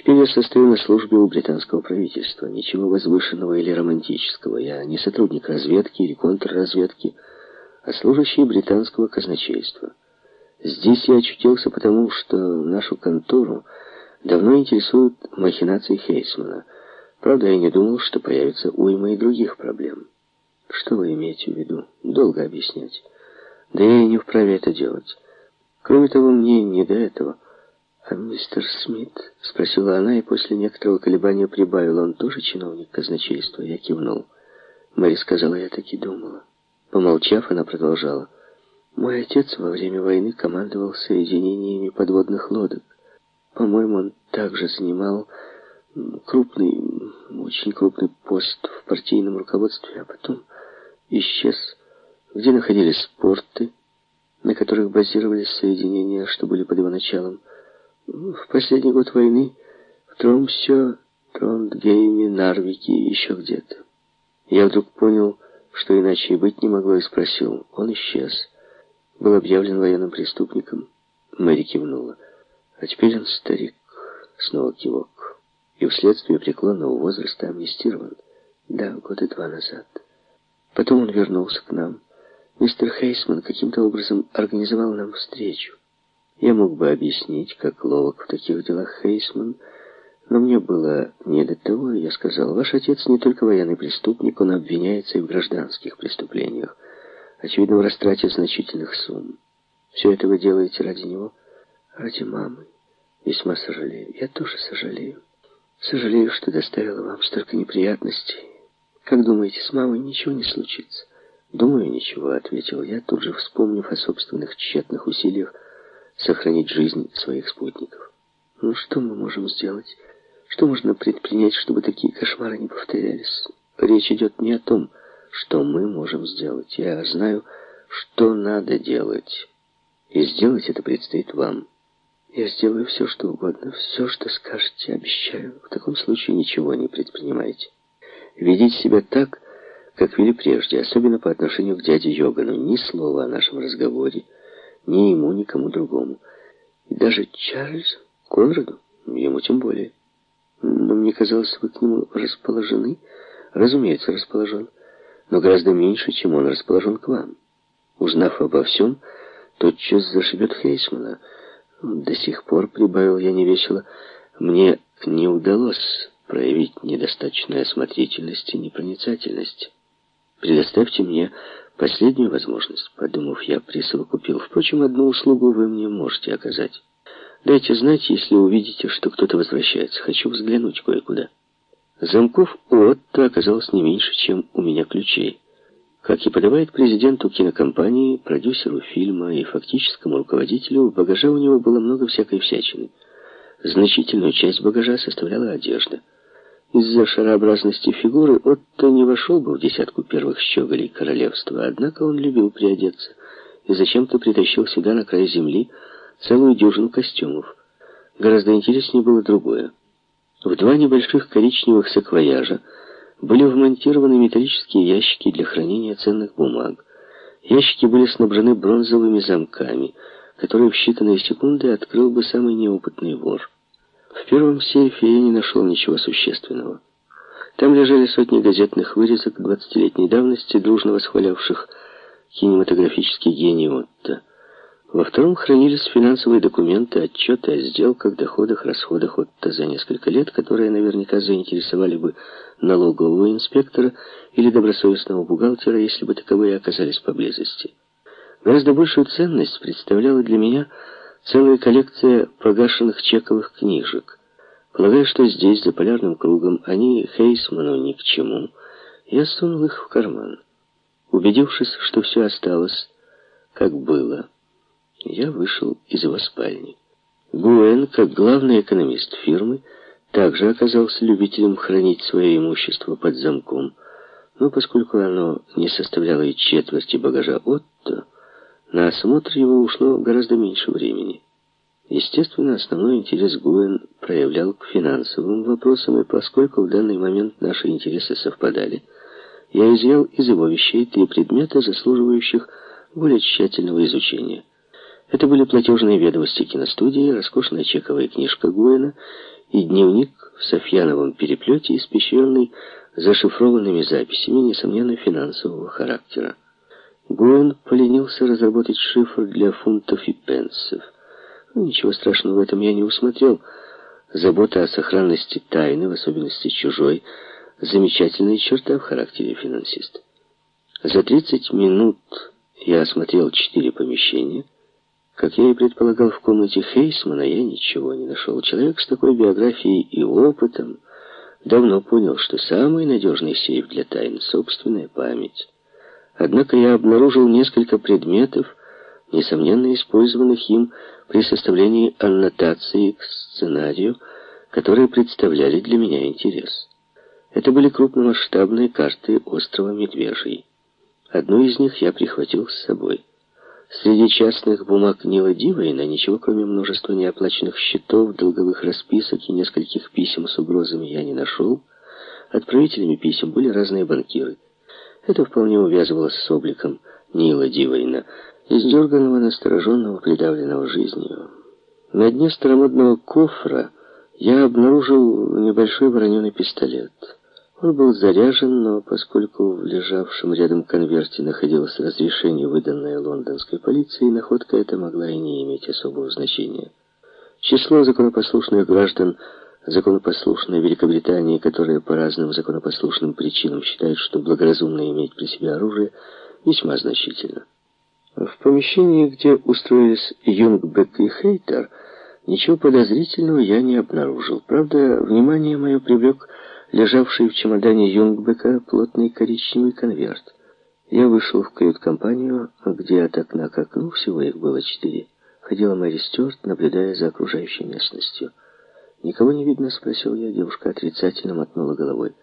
Теперь я состою на службе у британского правительства. Ничего возвышенного или романтического. Я не сотрудник разведки или контрразведки, а служащий британского казначейства. Здесь я очутился потому, что нашу контору давно интересуют махинации Хейсмана. Правда, я не думал, что появится уйма и других проблем. Что вы имеете в виду? Долго объяснять. Да я и не вправе это делать. Кроме того, мне не до этого. Мистер Смит? Спросила она, и после некоторого колебания прибавила. Он тоже чиновник казначейства? Я кивнул. Мэри сказала, я так и думала. Помолчав, она продолжала. Мой отец во время войны командовал соединениями подводных лодок. По-моему, он также занимал крупный, очень крупный пост в партийном руководстве, а потом исчез, где находились порты, на которых базировались соединения, что были под его началом. В последний год войны в Тромсе, Трондгейме, Нарвике и еще где-то. Я вдруг понял, что иначе и быть не могло, и спросил. Он исчез. Был объявлен военным преступником. Мэри кивнула. А теперь он старик. Снова кивок. И вследствие преклонного возраста амнистирован. Да, года два назад. Потом он вернулся к нам. Мистер Хейсман каким-то образом организовал нам встречу. Я мог бы объяснить, как ловок в таких делах Хейсман, но мне было не до того, и я сказал, ваш отец не только военный преступник, он обвиняется и в гражданских преступлениях, очевидно, в растрате значительных сумм. Все это вы делаете ради него? Ради мамы. Весьма сожалею. Я тоже сожалею. Сожалею, что доставила вам столько неприятностей. Как думаете, с мамой ничего не случится? Думаю, ничего, ответил я, тут же вспомнив о собственных тщетных усилиях сохранить жизнь своих спутников. Ну что мы можем сделать? Что можно предпринять, чтобы такие кошмары не повторялись? Речь идет не о том, что мы можем сделать. Я знаю, что надо делать. И сделать это предстоит вам. Я сделаю все, что угодно, все, что скажете, обещаю. В таком случае ничего не предпринимайте. Ведите себя так, как вели прежде, особенно по отношению к дяде Йогану. Ни слова о нашем разговоре, ни ему, ни кому другому. И даже Чарльз, Конраду, ему тем более. Но мне казалось, вы к нему расположены. Разумеется, расположен. Но гораздо меньше, чем он расположен к вам. Узнав обо всем, тотчас зашибет Хейсмана — до сих пор, прибавил я невесело, мне не удалось проявить недостаточную осмотрительность и непроницательность. Предоставьте мне последнюю возможность, подумав, я присовокупил. Впрочем, одну услугу вы мне можете оказать. Дайте знать, если увидите, что кто-то возвращается. Хочу взглянуть кое-куда. Замков у Отто оказалось не меньше, чем у меня ключей. Как и подавает президенту кинокомпании, продюсеру фильма и фактическому руководителю, в багаже у него было много всякой всячины. Значительную часть багажа составляла одежда. Из-за шарообразности фигуры Отто не вошел бы в десятку первых щеголей королевства, однако он любил приодеться и зачем-то притащил сюда на край земли целую дюжину костюмов. Гораздо интереснее было другое. В два небольших коричневых саквояжа были вмонтированы металлические ящики для хранения ценных бумаг. Ящики были снабжены бронзовыми замками, которые в считанные секунды открыл бы самый неопытный вор. В первом сейфе я не нашел ничего существенного. Там лежали сотни газетных вырезок двадцатилетней давности, дружно восхвалявших кинематографический гений Отто. Во втором хранились финансовые документы, отчеты о сделках, доходах, расходах Отто за несколько лет, которые наверняка заинтересовали бы налогового инспектора или добросовестного бухгалтера, если бы таковые оказались поблизости. Гораздо большую ценность представляла для меня целая коллекция погашенных чековых книжек. Полагая, что здесь, за полярным кругом, они Хейсману ни к чему, я сунул их в карман. Убедившись, что все осталось, как было, я вышел из его спальни. Гуэн, как главный экономист фирмы, также оказался любителем хранить свое имущество под замком, но поскольку оно не составляло и четверти багажа Отто, на осмотр его ушло гораздо меньше времени. Естественно, основной интерес Гуэн проявлял к финансовым вопросам, и поскольку в данный момент наши интересы совпадали, я изъял из его вещей три предмета, заслуживающих более тщательного изучения. Это были платежные ведомости киностудии, роскошная чековая книжка Гуэна и дневник в Софьяновом переплете, испещренный зашифрованными записями, несомненно, финансового характера. Гоэн поленился разработать шифр для фунтов и пенсов. Ну, ничего страшного в этом я не усмотрел. Забота о сохранности тайны, в особенности чужой, замечательная черта в характере финансиста. За 30 минут я осмотрел четыре помещения. Как я и предполагал, в комнате Хейсмана я ничего не нашел. Человек с такой биографией и опытом давно понял, что самый надежный сейф для тайн — собственная память. Однако я обнаружил несколько предметов, несомненно использованных им при составлении аннотации к сценарию, которые представляли для меня интерес. Это были крупномасштабные карты острова Медвежий. Одну из них я прихватил с собой. Среди частных бумаг Нила Дивейна ничего, кроме множества неоплаченных счетов, долговых расписок и нескольких писем с угрозами я не нашел. Отправителями писем были разные банкиры. Это вполне увязывалось с обликом Нила Дивейна, издерганного, настороженного, придавленного жизнью. На дне старомодного кофра я обнаружил небольшой вороненый пистолет — он был заряжен, но поскольку в лежавшем рядом конверте находилось разрешение, выданное лондонской полицией, находка эта могла и не иметь особого значения. Число законопослушных граждан законопослушной Великобритании, которые по разным законопослушным причинам считают, что благоразумно иметь при себе оружие, весьма значительно. В помещении, где устроились Юнгбек и Хейтер, ничего подозрительного я не обнаружил. Правда, внимание мое привлек лежавший в чемодане Юнгбека плотный коричневый конверт. Я вышел в кают-компанию, где от окна к окну, всего их было четыре, ходила Мэри Стюарт, наблюдая за окружающей местностью. «Никого не видно?» — спросил я. Девушка отрицательно мотнула головой.